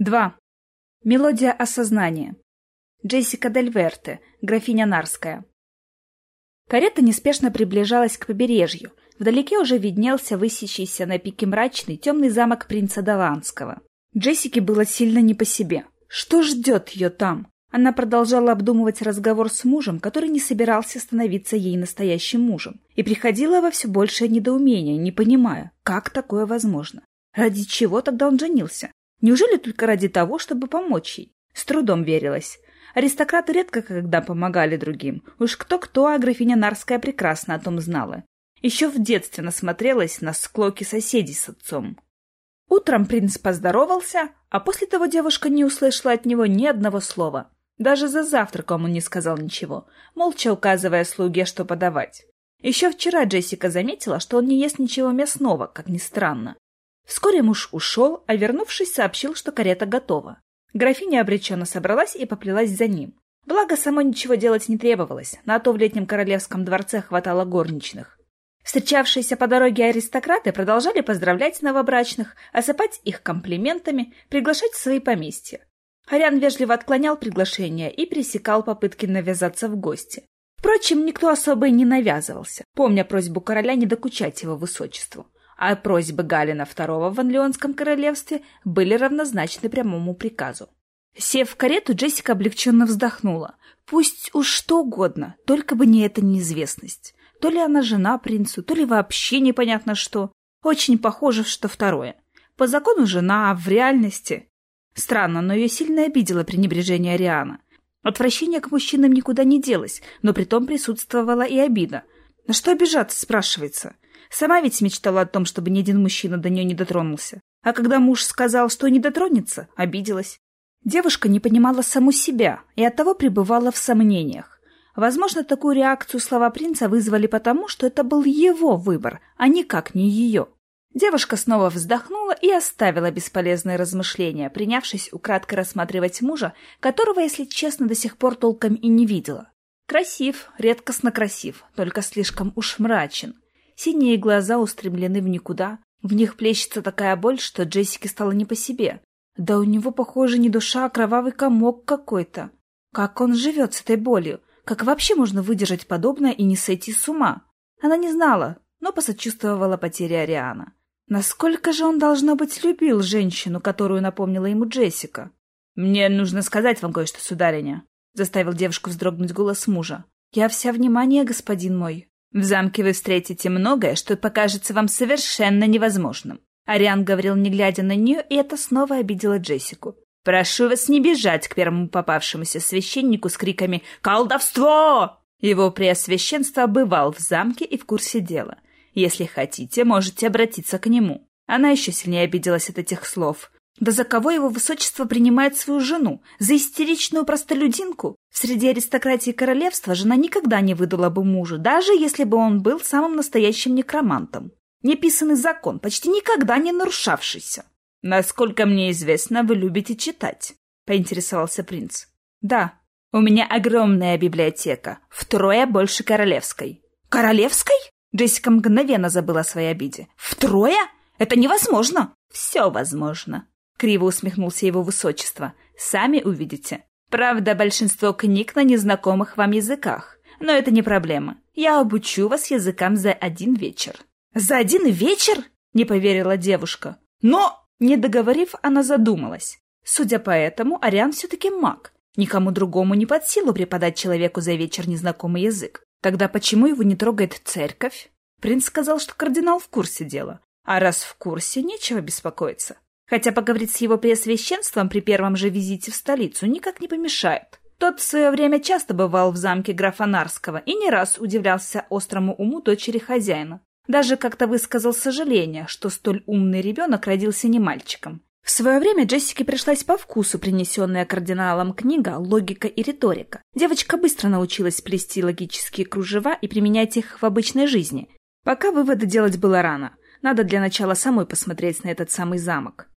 2. Мелодия осознания. Джессика Дель Верте, графиня Нарская. Карета неспешно приближалась к побережью. Вдалеке уже виднелся высящийся на пике мрачный темный замок принца Даланского. Джессике было сильно не по себе. Что ждет ее там? Она продолжала обдумывать разговор с мужем, который не собирался становиться ей настоящим мужем, и приходила во все большее недоумение, не понимая, как такое возможно. Ради чего тогда он женился? Неужели только ради того, чтобы помочь ей? С трудом верилось. Аристократы редко когда помогали другим. Уж кто-кто, а графиня Нарская прекрасно о том знала. Еще в детстве насмотрелась на склоки соседей с отцом. Утром принц поздоровался, а после того девушка не услышала от него ни одного слова. Даже за завтраком он не сказал ничего, молча указывая слуге, что подавать. Еще вчера Джессика заметила, что он не ест ничего мясного, как ни странно. Вскоре муж ушел, а вернувшись, сообщил, что карета готова. Графиня обреченно собралась и поплелась за ним. Благо, самой ничего делать не требовалось, на то в летнем королевском дворце хватало горничных. Встречавшиеся по дороге аристократы продолжали поздравлять новобрачных, осыпать их комплиментами, приглашать в свои поместья. Харян вежливо отклонял приглашение и пресекал попытки навязаться в гости. Впрочем, никто особо и не навязывался, помня просьбу короля не докучать его высочеству а просьбы Галина II в Анлеонском королевстве были равнозначны прямому приказу. Сев в карету, Джессика облегченно вздохнула. Пусть уж что угодно, только бы не эта неизвестность. То ли она жена принцу, то ли вообще непонятно что. Очень похоже, что второе. По закону жена, а в реальности... Странно, но ее сильно обидело пренебрежение Ариана. Отвращение к мужчинам никуда не делось, но при том присутствовала и обида. На что обижаться, спрашивается? Сама ведь мечтала о том, чтобы ни один мужчина до нее не дотронулся. А когда муж сказал, что не дотронется, обиделась. Девушка не понимала саму себя и оттого пребывала в сомнениях. Возможно, такую реакцию слова принца вызвали потому, что это был его выбор, а никак не ее. Девушка снова вздохнула и оставила бесполезные размышления, принявшись украдкой рассматривать мужа, которого, если честно, до сих пор толком и не видела. Красив, редкостно красив, только слишком уж мрачен. Синие глаза устремлены в никуда. В них плещется такая боль, что Джессике стало не по себе. Да у него, похоже, не душа, а кровавый комок какой-то. Как он живет с этой болью? Как вообще можно выдержать подобное и не сойти с ума? Она не знала, но посочувствовала потере Ариана. Насколько же он, должно быть, любил женщину, которую напомнила ему Джессика? «Мне нужно сказать вам кое-что, сударыня», — заставил девушку вздрогнуть голос мужа. «Я вся внимание, господин мой», в замке вы встретите многое, что покажется вам совершенно невозможным. Ариан говорил, не глядя на нее, и это снова обидело Джессику. «Прошу вас не бежать к первому попавшемуся священнику с криками «Колдовство!». Его преосвященство бывал в замке и в курсе дела. Если хотите, можете обратиться к нему. Она еще сильнее обиделась от этих слов. Да за кого его высочество принимает свою жену? За истеричную простолюдинку? Среди аристократии королевства жена никогда не выдала бы мужу, даже если бы он был самым настоящим некромантом. Неписанный закон, почти никогда не нарушавшийся. «Насколько мне известно, вы любите читать», — поинтересовался принц. «Да, у меня огромная библиотека, втрое больше королевской». «Королевской?» Джессика мгновенно забыла о своей обиде. «Втрое? Это невозможно!» «Все возможно», — криво усмехнулся его высочество. «Сами увидите. Правда, большинство книг на незнакомых вам языках. Но это не проблема. Я обучу вас языкам за один вечер». «За один вечер?» — не поверила девушка. «Но...» Не договорив, она задумалась. Судя по этому, Ариан все-таки маг. Никому другому не под силу преподать человеку за вечер незнакомый язык. Тогда почему его не трогает церковь? Принц сказал, что кардинал в курсе дела. А раз в курсе, нечего беспокоиться. Хотя поговорить с его преосвященством при первом же визите в столицу никак не помешает. Тот в свое время часто бывал в замке графа Нарского и не раз удивлялся острому уму дочери хозяина. Даже как-то высказал сожаление, что столь умный ребенок родился не мальчиком. В свое время Джессике пришлась по вкусу принесенная кардиналом книга «Логика и риторика». Девочка быстро научилась плести логические кружева и применять их в обычной жизни. Пока выводы делать было рано. Надо для начала самой посмотреть на этот самый замок.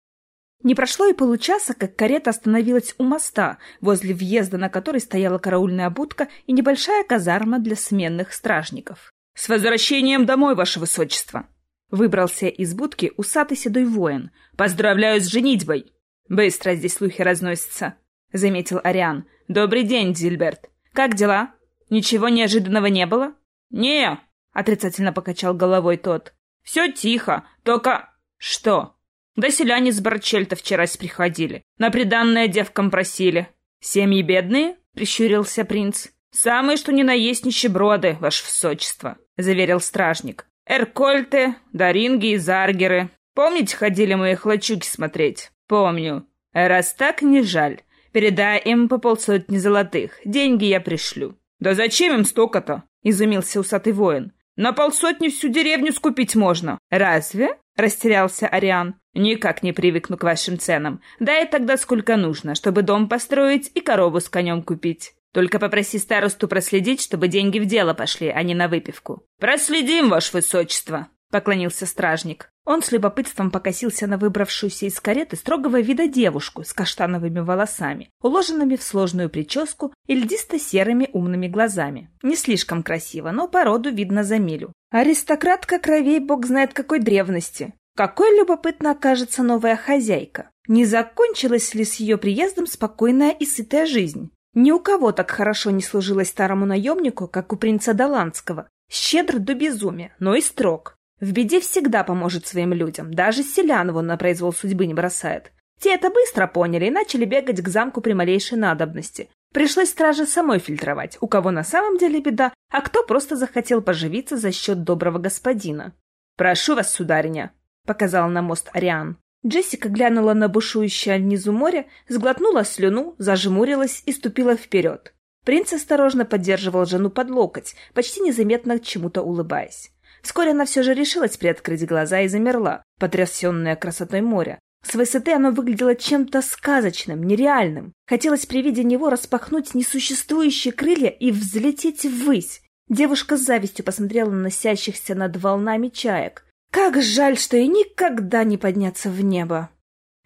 Не прошло и получаса, как карета остановилась у моста, возле въезда на который стояла караульная будка и небольшая казарма для сменных стражников. «С возвращением домой, ваше высочество!» Выбрался из будки усатый седой воин. «Поздравляю с женитьбой!» «Быстро здесь слухи разносятся», — заметил Ариан. «Добрый день, Зильберт. Как дела? Ничего неожиданного не было?» «Не», — отрицательно покачал головой тот. «Все тихо, только...» «Что?» «Да селяне с Барчельта вчерась приходили. На приданное девкам просили». «Семьи бедные?» — прищурился принц. «Самые, что ни на есть нищеброды, ваше высочество», — заверил стражник. «Эркольты, Даринги и Заргеры. Помните, ходили мы их смотреть?» «Помню. Раз так, не жаль. Передай им по полсотни золотых. Деньги я пришлю». «Да зачем им столько-то?» — изумился усатый воин. «На полсотни всю деревню скупить можно». «Разве?» — растерялся Ариан. «Никак не привыкну к вашим ценам. Дай тогда сколько нужно, чтобы дом построить и корову с конем купить. Только попроси старосту проследить, чтобы деньги в дело пошли, а не на выпивку». «Проследим, ваше высочество», — поклонился стражник. Он с любопытством покосился на выбравшуюся из кареты строгого вида девушку с каштановыми волосами, уложенными в сложную прическу и льдисто-серыми умными глазами. Не слишком красиво, но породу видно за милю. Аристократка кровей бог знает какой древности. Какой любопытно окажется новая хозяйка. Не закончилась ли с ее приездом спокойная и сытая жизнь? Ни у кого так хорошо не служилось старому наемнику, как у принца Доландского. Щедр до безумия, но и строг. В беде всегда поможет своим людям, даже селян вон на произвол судьбы не бросает. Те это быстро поняли и начали бегать к замку при малейшей надобности. Пришлось страже самой фильтровать, у кого на самом деле беда, а кто просто захотел поживиться за счет доброго господина. «Прошу вас, судариня», — показал на мост Ариан. Джессика глянула на бушующее внизу море, сглотнула слюну, зажмурилась и ступила вперед. Принц осторожно поддерживал жену под локоть, почти незаметно чему-то улыбаясь. Вскоре она все же решилась приоткрыть глаза и замерла, потрясенная красотой моря. С высоты оно выглядело чем-то сказочным, нереальным. Хотелось при виде него распахнуть несуществующие крылья и взлететь ввысь. Девушка с завистью посмотрела на носящихся над волнами чаек. Как жаль, что ей никогда не подняться в небо.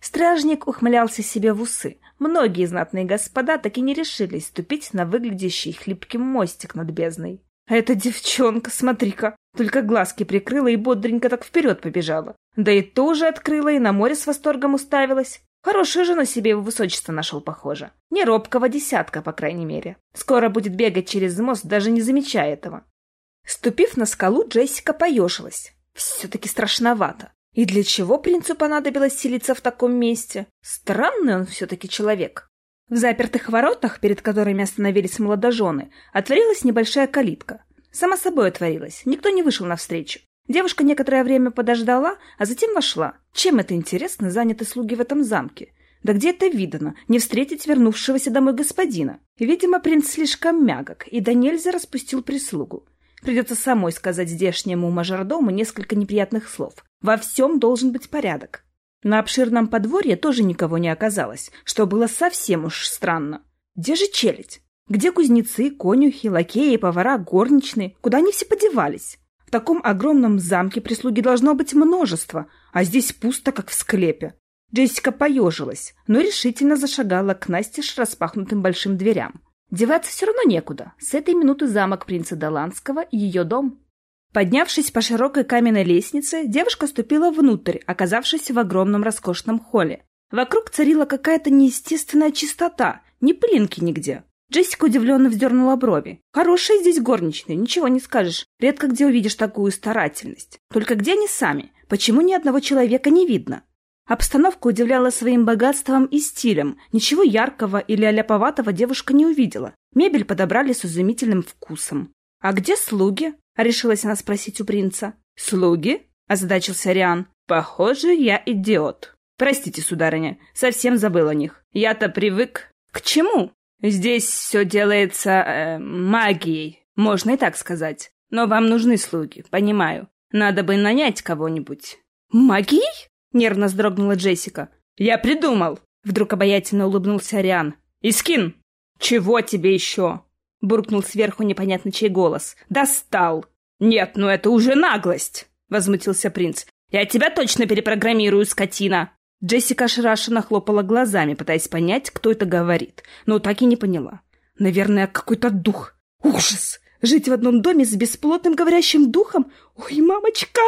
Стражник ухмылялся себе в усы. Многие знатные господа так и не решились ступить на выглядящий хлипким мостик над бездной. А эта девчонка, смотри-ка, только глазки прикрыла и бодренько так вперед побежала. Да и тоже открыла, и на море с восторгом уставилась. Хорошую жену себе его высочество нашел, похоже. Не робкого десятка, по крайней мере. Скоро будет бегать через мост, даже не замечая этого. Ступив на скалу, Джессика поежилась. Все-таки страшновато. И для чего принцу понадобилось селиться в таком месте? Странный он все-таки человек. В запертых воротах, перед которыми остановились молодожены, отворилась небольшая калитка. Само собой отворилась, никто не вышел навстречу. Девушка некоторое время подождала, а затем вошла. Чем это интересно заняты слуги в этом замке? Да где это видано, не встретить вернувшегося домой господина? Видимо, принц слишком мягок, и да нельзя распустил прислугу. Придется самой сказать здешнему мажордому несколько неприятных слов. Во всем должен быть порядок. На обширном подворье тоже никого не оказалось, что было совсем уж странно. Где же челядь? Где кузнецы, конюхи, лакеи, повара, горничные? Куда они все подевались? В таком огромном замке прислуги должно быть множество, а здесь пусто, как в склепе. Джессика поежилась, но решительно зашагала к настежь распахнутым большим дверям. Деваться все равно некуда. С этой минуты замок принца Доландского — ее дом. Поднявшись по широкой каменной лестнице, девушка ступила внутрь, оказавшись в огромном роскошном холле. Вокруг царила какая-то неестественная чистота, ни пылинки нигде. Джессика удивленно вздернула брови. Хорошие здесь горничные, ничего не скажешь. Редко где увидишь такую старательность. Только где они сами? Почему ни одного человека не видно? Обстановка удивляла своим богатством и стилем. Ничего яркого или аляповатого девушка не увидела. Мебель подобрали с изумительным вкусом. «А где слуги?» — решилась она спросить у принца. «Слуги?» — озадачился Риан. «Похоже, я идиот. Простите, сударыня, совсем забыл о них. Я-то привык...» «К чему?» «Здесь все делается э, магией, можно и так сказать. Но вам нужны слуги, понимаю. Надо бы нанять кого-нибудь». «Магией?» — нервно вздрогнула Джессика. «Я придумал!» — вдруг обаятельно улыбнулся Ариан. «Искин, чего тебе еще?» — буркнул сверху непонятно чей голос. «Достал!» «Нет, ну это уже наглость!» — возмутился принц. «Я тебя точно перепрограммирую, скотина!» Джессика ошарашенно хлопала глазами, пытаясь понять, кто это говорит, но так и не поняла. «Наверное, какой-то дух! Ужас! Жить в одном доме с бесплотным говорящим духом? Ой, мамочка!»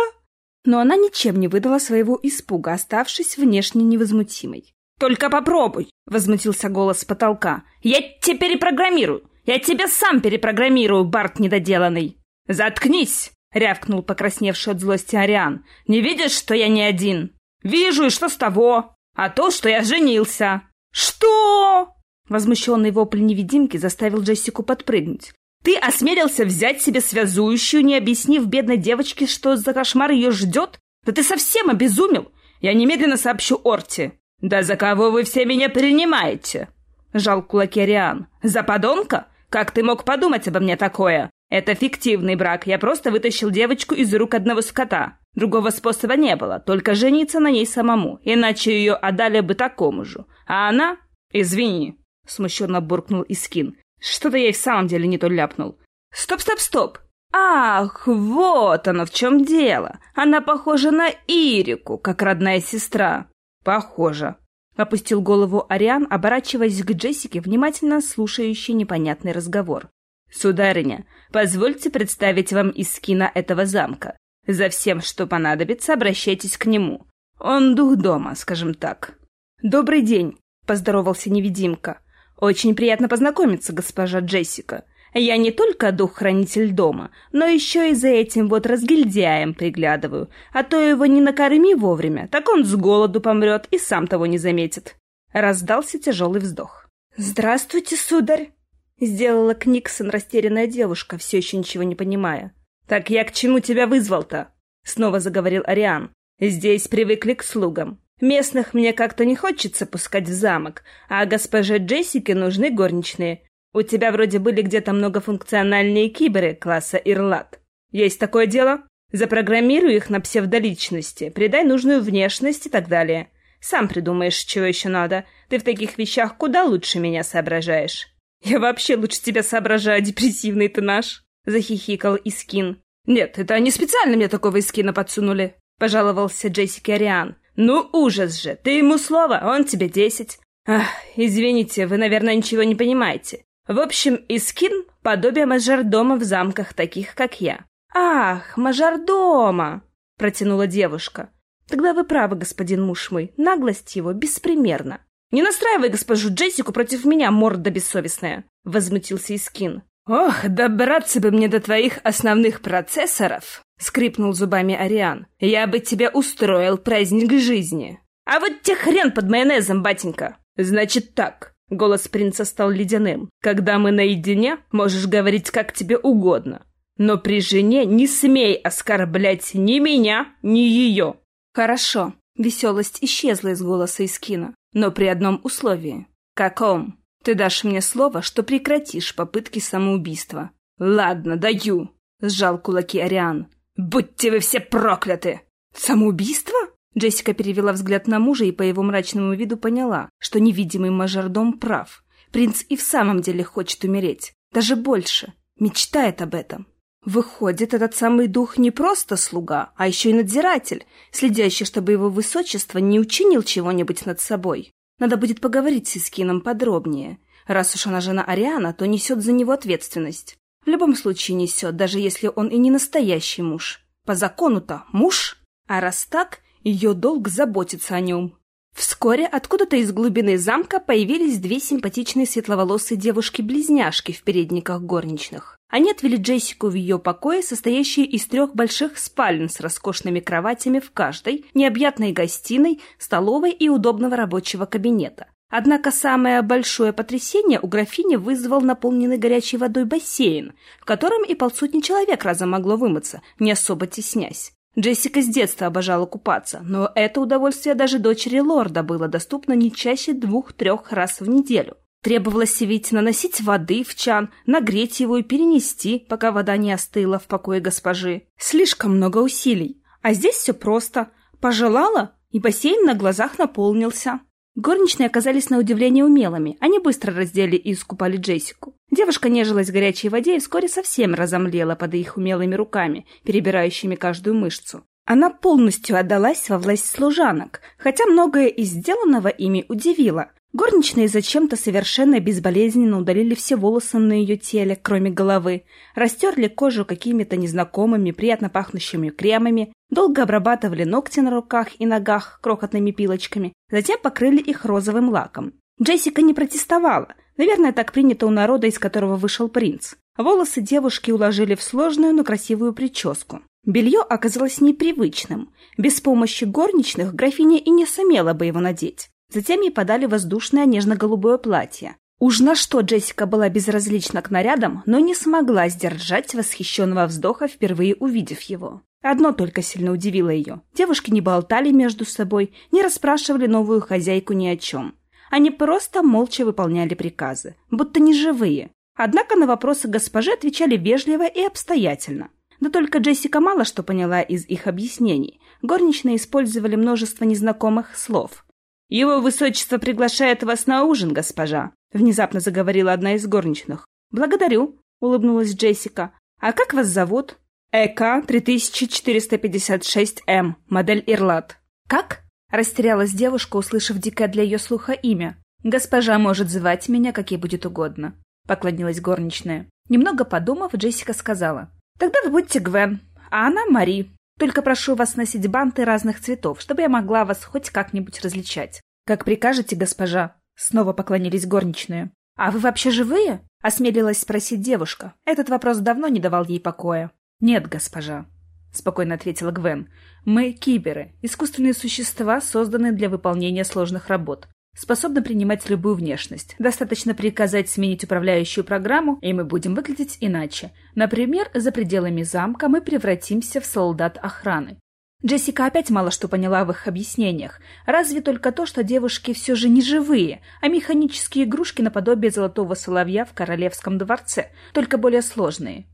Но она ничем не выдала своего испуга, оставшись внешне невозмутимой. Только попробуй!» — возмутился голос с потолка. «Я тебя перепрограммирую! Я тебя сам перепрограммирую, Барт недоделанный!» «Заткнись!» — рявкнул покрасневший от злости Ариан. «Не видишь, что я не один?» «Вижу, и что с того? А то, что я женился!» «Что?» Возмущенный вопль невидимки заставил Джессику подпрыгнуть. «Ты осмелился взять себе связующую, не объяснив бедной девочке, что за кошмар ее ждет? Да ты совсем обезумел! Я немедленно сообщу Орте!» «Да за кого вы все меня принимаете?» — жал кулаки Ариан. «За подонка? Как ты мог подумать обо мне такое? Это фиктивный брак, я просто вытащил девочку из рук одного скота. Другого способа не было, только жениться на ней самому, иначе ее отдали бы такому же. А она... Извини, смущенно буркнул Искин. Что-то я и в самом деле не то ляпнул. Стоп, стоп, стоп! Ах, вот оно в чем дело. Она похожа на Ирику, как родная сестра. Похоже. Опустил голову Ариан, оборачиваясь к Джессике, внимательно слушающей непонятный разговор. «Сударыня, позвольте представить вам из скина этого замка. За всем, что понадобится, обращайтесь к нему. Он дух дома, скажем так». «Добрый день», — поздоровался невидимка. «Очень приятно познакомиться, госпожа Джессика. Я не только дух-хранитель дома, но еще и за этим вот разгильдяем приглядываю. А то его не накорми вовремя, так он с голоду помрет и сам того не заметит». Раздался тяжелый вздох. «Здравствуйте, сударь!» Сделала Книксон растерянная девушка, все еще ничего не понимая. «Так я к чему тебя вызвал-то?» Снова заговорил Ариан. «Здесь привыкли к слугам. Местных мне как-то не хочется пускать в замок, а госпоже Джессике нужны горничные. У тебя вроде были где-то многофункциональные киберы класса Ирлат. Есть такое дело? Запрограммируй их на псевдоличности, придай нужную внешность и так далее. Сам придумаешь, чего еще надо. Ты в таких вещах куда лучше меня соображаешь». «Я вообще лучше тебя соображаю, депрессивный ты наш!» — захихикал Искин. «Нет, это они специально мне такого Искина подсунули!» — пожаловался Джессики Ариан. «Ну, ужас же! Ты ему слово, а он тебе десять!» «Ах, извините, вы, наверное, ничего не понимаете. В общем, Искин — подобие мажордома в замках, таких, как я». «Ах, мажордома!» — протянула девушка. «Тогда вы правы, господин муж мой, наглость его беспримерна. «Не настраивай госпожу Джессику против меня, морда бессовестная!» — возмутился Искин. «Ох, добраться бы мне до твоих основных процессоров!» — скрипнул зубами Ариан. «Я бы тебе устроил праздник жизни!» «А вот те хрен под майонезом, батенька!» «Значит так!» — голос принца стал ледяным. «Когда мы наедине, можешь говорить как тебе угодно. Но при жене не смей оскорблять ни меня, ни ее!» «Хорошо!» — веселость исчезла из голоса Искина. Но при одном условии. Каком? Ты дашь мне слово, что прекратишь попытки самоубийства. Ладно, даю, сжал кулаки Ариан. Будьте вы все прокляты! Самоубийство? Джессика перевела взгляд на мужа и по его мрачному виду поняла, что невидимый мажордом прав. Принц и в самом деле хочет умереть. Даже больше. Мечтает об этом. Выходит, этот самый дух не просто слуга, а еще и надзиратель, следящий, чтобы его высочество не учинил чего-нибудь над собой. Надо будет поговорить с Искином подробнее. Раз уж она жена Ариана, то несет за него ответственность. В любом случае несет, даже если он и не настоящий муж. По закону-то муж, а раз так, ее долг заботиться о нем. Вскоре откуда-то из глубины замка появились две симпатичные светловолосые девушки-близняшки в передниках горничных. Они отвели Джессику в ее покое, состоящие из трех больших спален с роскошными кроватями в каждой, необъятной гостиной, столовой и удобного рабочего кабинета. Однако самое большое потрясение у графини вызвал наполненный горячей водой бассейн, в котором и полсотни человек разом могло вымыться, не особо теснясь. Джессика с детства обожала купаться, но это удовольствие даже дочери лорда было доступно не чаще двух-трех раз в неделю. Требовалось ведь наносить воды в чан, нагреть его и перенести, пока вода не остыла в покое госпожи. Слишком много усилий. А здесь все просто. Пожелала, и бассейн на глазах наполнился. Горничные оказались на удивление умелыми. Они быстро раздели и искупали Джессику. Девушка нежилась в горячей воде и вскоре совсем разомлела под их умелыми руками, перебирающими каждую мышцу. Она полностью отдалась во власть служанок, хотя многое из сделанного ими удивило. Горничные зачем-то совершенно безболезненно удалили все волосы на ее теле, кроме головы, растерли кожу какими-то незнакомыми, приятно пахнущими кремами, долго обрабатывали ногти на руках и ногах крохотными пилочками, затем покрыли их розовым лаком. Джессика не протестовала, наверное, так принято у народа, из которого вышел принц. Волосы девушки уложили в сложную, но красивую прическу. Белье оказалось непривычным. Без помощи горничных графиня и не сумела бы его надеть. Затем ей подали воздушное нежно-голубое платье. Уж на что Джессика была безразлична к нарядам, но не смогла сдержать восхищенного вздоха, впервые увидев его. Одно только сильно удивило ее. Девушки не болтали между собой, не расспрашивали новую хозяйку ни о чем. Они просто молча выполняли приказы, будто не живые. Однако на вопросы госпожи отвечали вежливо и обстоятельно. Да только Джессика мало что поняла из их объяснений. Горничные использовали множество незнакомых слов. «Его высочество приглашает вас на ужин, госпожа», — внезапно заговорила одна из горничных. «Благодарю», — улыбнулась Джессика. «А как вас зовут?» «ЭК 3456М, модель Ирлат». «Как?» — растерялась девушка, услышав дикое для ее слуха имя. «Госпожа может звать меня, как ей будет угодно», — поклонилась горничная. Немного подумав, Джессика сказала. «Тогда вы будете Гвен, а она Мари. Только прошу вас носить банты разных цветов, чтобы я могла вас хоть как-нибудь различать. Как прикажете, госпожа?» Снова поклонились горничные. «А вы вообще живые?» — осмелилась спросить девушка. Этот вопрос давно не давал ей покоя. «Нет, госпожа», — спокойно ответила Гвен. «Мы киберы, искусственные существа, созданные для выполнения сложных работ. Способны принимать любую внешность. Достаточно приказать сменить управляющую программу, и мы будем выглядеть иначе. Например, за пределами замка мы превратимся в солдат охраны. Джессика опять мало что поняла в их объяснениях. Разве только то, что девушки все же не живые, а механические игрушки наподобие золотого соловья в королевском дворце, только более сложные.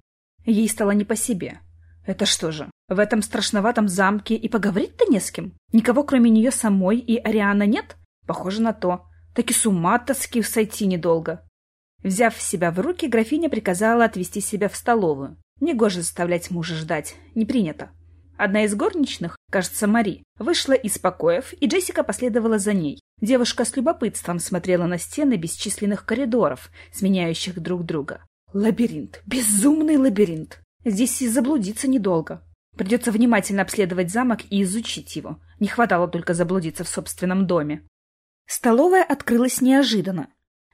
Ей стало не по себе. Это что же, в этом страшноватом замке и поговорить-то не с кем? Никого, кроме нее самой и Ариана, нет? Похоже на то. Так и с ума тоски сойти недолго. Взяв себя в руки, графиня приказала отвезти себя в столовую. Негоже заставлять мужа ждать. Не принято. Одна из горничных, кажется, Мари, вышла из покоев, и Джессика последовала за ней. Девушка с любопытством смотрела на стены бесчисленных коридоров, сменяющих друг друга. Лабиринт. Безумный лабиринт. Здесь и заблудиться недолго. Придется внимательно обследовать замок и изучить его. Не хватало только заблудиться в собственном доме. Столовая открылась неожиданно.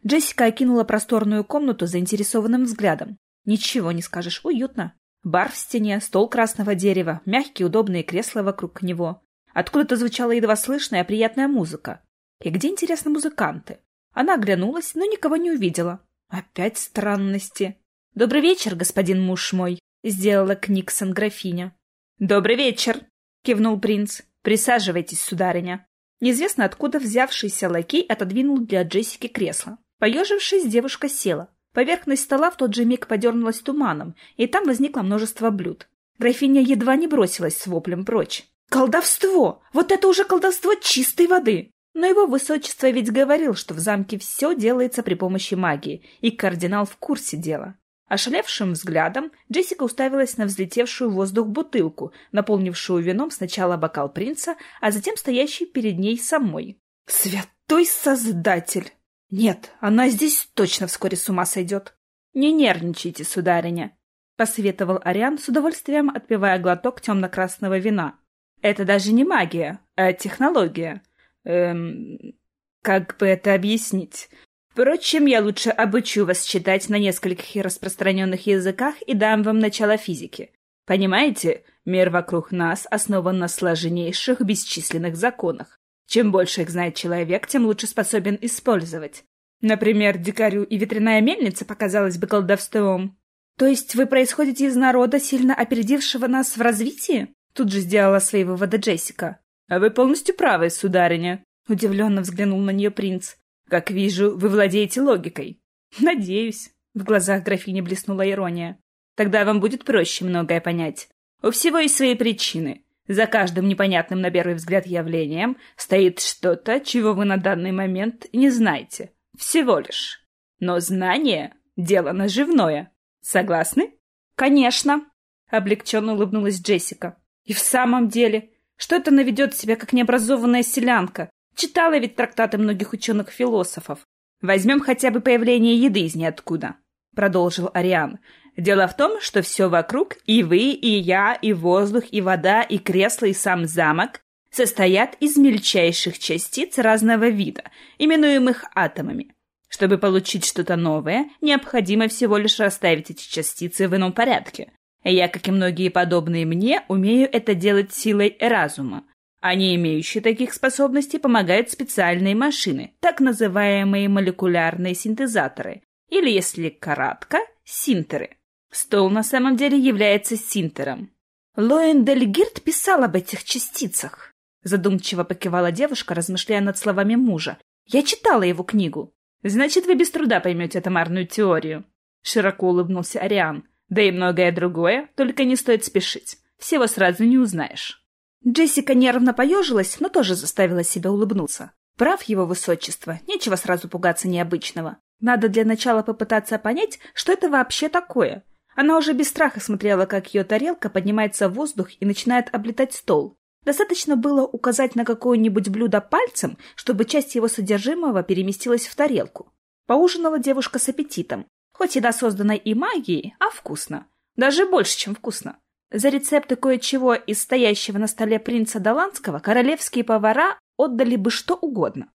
Джессика окинула просторную комнату заинтересованным взглядом. Ничего не скажешь, уютно. Бар в стене, стол красного дерева, мягкие удобные кресла вокруг него. Откуда-то звучала едва слышная приятная музыка. И где, интересно, музыканты? Она оглянулась, но никого не увидела. Опять странности. «Добрый вечер, господин муж мой», — сделала Книксон графиня. «Добрый вечер», — кивнул принц. «Присаживайтесь, сударыня». Неизвестно откуда взявшийся лакей отодвинул для Джессики кресло. Поежившись, девушка села. Поверхность стола в тот же миг подернулась туманом, и там возникло множество блюд. Графиня едва не бросилась с воплем прочь. «Колдовство! Вот это уже колдовство чистой воды!» Но его высочество ведь говорил, что в замке все делается при помощи магии, и кардинал в курсе дела. Ошалевшим взглядом Джессика уставилась на взлетевшую в воздух бутылку, наполнившую вином сначала бокал принца, а затем стоящий перед ней самой. «Святой Создатель!» «Нет, она здесь точно вскоре с ума сойдет!» «Не нервничайте, сударыня!» — посоветовал Ариан с удовольствием, отпивая глоток темно-красного вина. «Это даже не магия, а технология. Эм... Как бы это объяснить? Впрочем, я лучше обучу вас читать на нескольких распространенных языках и дам вам начало физики. Понимаете, мир вокруг нас основан на сложнейших бесчисленных законах. Чем больше их знает человек, тем лучше способен использовать. Например, дикарю и ветряная мельница показалась бы колдовством. То есть вы происходите из народа, сильно опередившего нас в развитии? Тут же сделала свои выводы Джессика. А вы полностью правы, сударыня. Удивленно взглянул на нее принц. Как вижу, вы владеете логикой. Надеюсь. В глазах графини блеснула ирония. Тогда вам будет проще многое понять. У всего есть свои причины. За каждым непонятным на первый взгляд явлением стоит что-то, чего вы на данный момент не знаете. Всего лишь. Но знание — дело наживное. Согласны? Конечно. Облегченно улыбнулась Джессика. И в самом деле, что это наведет себя, как необразованная селянка? Читала ведь трактаты многих ученых-философов. Возьмем хотя бы появление еды из ниоткуда, — продолжил Ариан. Дело в том, что все вокруг, и вы, и я, и воздух, и вода, и кресло, и сам замок, состоят из мельчайших частиц разного вида, именуемых атомами. Чтобы получить что-то новое, необходимо всего лишь расставить эти частицы в ином порядке. Я, как и многие подобные мне, умею это делать силой разума. А не имеющие таких способностей помогают специальные машины, так называемые молекулярные синтезаторы, или, если кратко, синтеры. Стол на самом деле является синтером. Лоэн Дельгирт писал об этих частицах. Задумчиво покивала девушка, размышляя над словами мужа. Я читала его книгу. Значит, вы без труда поймете атомарную теорию. Широко улыбнулся Ариан. Да и многое другое, только не стоит спешить. Всего сразу не узнаешь. Джессика нервно поежилась, но тоже заставила себя улыбнуться. Прав его высочество, нечего сразу пугаться необычного. Надо для начала попытаться понять, что это вообще такое. Она уже без страха смотрела, как ее тарелка поднимается в воздух и начинает облетать стол. Достаточно было указать на какое-нибудь блюдо пальцем, чтобы часть его содержимого переместилась в тарелку. Поужинала девушка с аппетитом. Хоть еда создана и магией, а вкусно. Даже больше, чем вкусно. За рецепты кое-чего из стоящего на столе принца Доландского королевские повара отдали бы что угодно.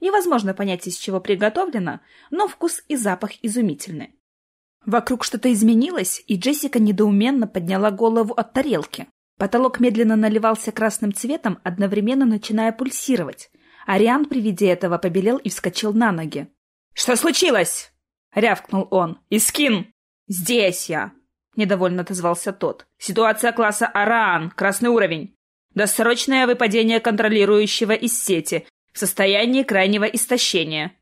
Невозможно понять, из чего приготовлено, но вкус и запах изумительны. Вокруг что-то изменилось, и Джессика недоуменно подняла голову от тарелки. Потолок медленно наливался красным цветом, одновременно начиная пульсировать. Ариан при виде этого побелел и вскочил на ноги. «Что случилось?» — рявкнул он. «Искин!» «Здесь я!» — недовольно отозвался тот. «Ситуация класса Араан, красный уровень. Досрочное выпадение контролирующего из сети в состоянии крайнего истощения.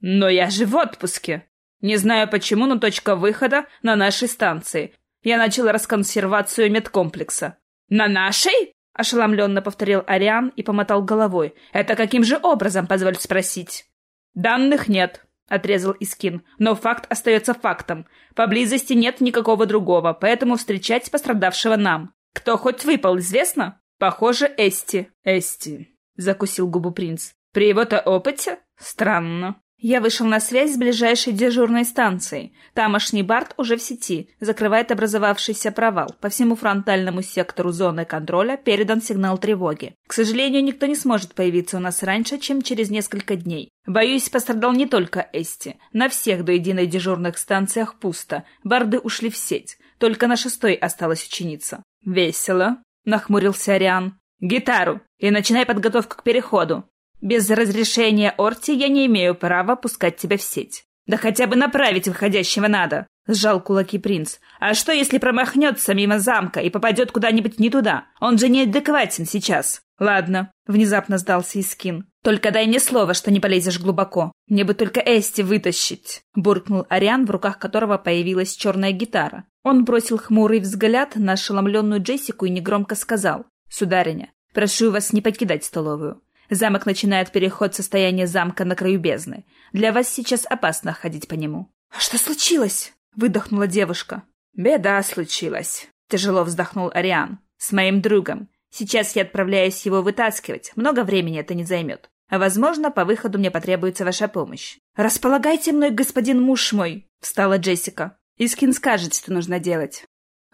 Но я же в отпуске. Не знаю почему, но точка выхода на нашей станции. Я начал расконсервацию медкомплекса. «На нашей?» — ошеломленно повторил Ариан и помотал головой. «Это каким же образом, позволь спросить?» «Данных нет», — отрезал Искин. «Но факт остается фактом. Поблизости нет никакого другого, поэтому встречать пострадавшего нам. Кто хоть выпал, известно?» «Похоже, Эсти». «Эсти», — закусил губу принц. «При его-то опыте? Странно». Я вышел на связь с ближайшей дежурной станцией. Тамошний Барт уже в сети, закрывает образовавшийся провал. По всему фронтальному сектору зоны контроля передан сигнал тревоги. К сожалению, никто не сможет появиться у нас раньше, чем через несколько дней. Боюсь, пострадал не только Эсти. На всех до единой дежурных станциях пусто. Барды ушли в сеть. Только на шестой осталась ученица. «Весело», — нахмурился Ариан. «Гитару! И начинай подготовку к переходу. Без разрешения Орти я не имею права пускать тебя в сеть. Да хотя бы направить выходящего надо, — сжал кулаки принц. А что, если промахнется мимо замка и попадет куда-нибудь не туда? Он же неадекватен сейчас. Ладно, — внезапно сдался Искин. Только дай мне слово, что не полезешь глубоко. Мне бы только Эсти вытащить, — буркнул Ариан, в руках которого появилась черная гитара. Он бросил хмурый взгляд на ошеломленную Джессику и негромко сказал. «Сударыня, прошу вас не покидать столовую. Замок начинает переход состояния замка на краю бездны. Для вас сейчас опасно ходить по нему». «А что случилось?» — выдохнула девушка. «Беда случилась», — тяжело вздохнул Ариан. «С моим другом. Сейчас я отправляюсь его вытаскивать. Много времени это не займет. А, возможно, по выходу мне потребуется ваша помощь». «Располагайте мной, господин муж мой», — встала Джессика. «Искин скажет, что нужно делать».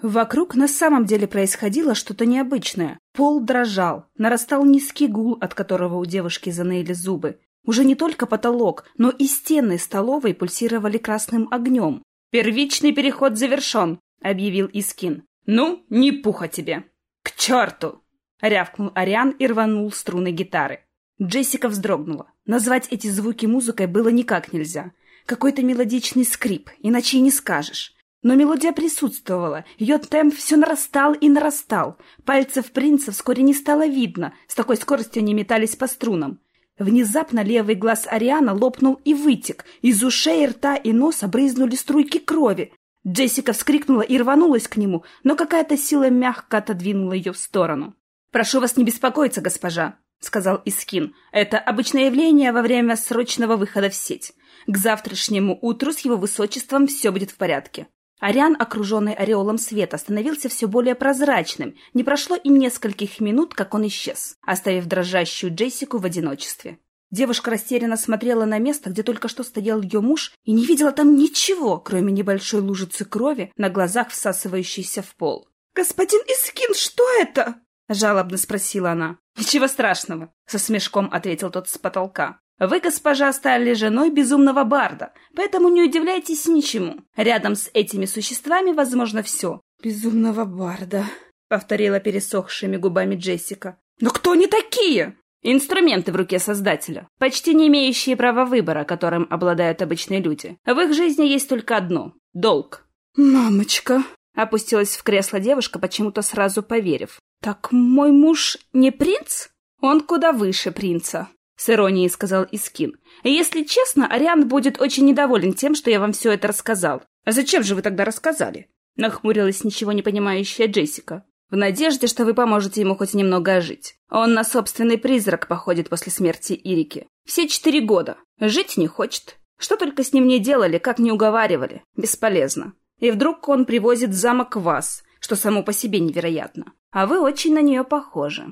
Вокруг на самом деле происходило что-то необычное. Пол дрожал, нарастал низкий гул, от которого у девушки заныли зубы. Уже не только потолок, но и стены столовой пульсировали красным огнем. «Первичный переход завершен», — объявил Искин. «Ну, не пуха тебе!» «К черту!» — рявкнул Ариан и рванул струны гитары. Джессика вздрогнула. Назвать эти звуки музыкой было никак нельзя. Какой-то мелодичный скрип, иначе и не скажешь. Но мелодия присутствовала, ее темп все нарастал и нарастал. Пальцев принца вскоре не стало видно, с такой скоростью они метались по струнам. Внезапно левый глаз Ариана лопнул и вытек, из ушей, рта и носа брызнули струйки крови. Джессика вскрикнула и рванулась к нему, но какая-то сила мягко отодвинула ее в сторону. «Прошу вас не беспокоиться, госпожа», — сказал Искин. «Это обычное явление во время срочного выхода в сеть. К завтрашнему утру с его высочеством все будет в порядке. Ариан, окруженный ореолом света, становился все более прозрачным. Не прошло и нескольких минут, как он исчез, оставив дрожащую Джессику в одиночестве. Девушка растерянно смотрела на место, где только что стоял ее муж, и не видела там ничего, кроме небольшой лужицы крови, на глазах всасывающейся в пол. «Господин Искин, что это?» — жалобно спросила она. «Ничего страшного», — со смешком ответил тот с потолка. «Вы, госпожа, стали женой безумного барда, поэтому не удивляйтесь ничему. Рядом с этими существами возможно все». «Безумного барда», — повторила пересохшими губами Джессика. «Но кто они такие?» Инструменты в руке Создателя, почти не имеющие права выбора, которым обладают обычные люди. В их жизни есть только одно — долг. «Мамочка!» — опустилась в кресло девушка, почему-то сразу поверив. «Так мой муж не принц?» «Он куда выше принца», — с иронией сказал Искин. «Если честно, Ариан будет очень недоволен тем, что я вам все это рассказал». «А зачем же вы тогда рассказали?» — нахмурилась ничего не понимающая Джессика в надежде, что вы поможете ему хоть немного ожить. Он на собственный призрак походит после смерти Ирики. Все четыре года. Жить не хочет. Что только с ним не делали, как не уговаривали. Бесполезно. И вдруг он привозит замок вас, что само по себе невероятно. А вы очень на нее похожи.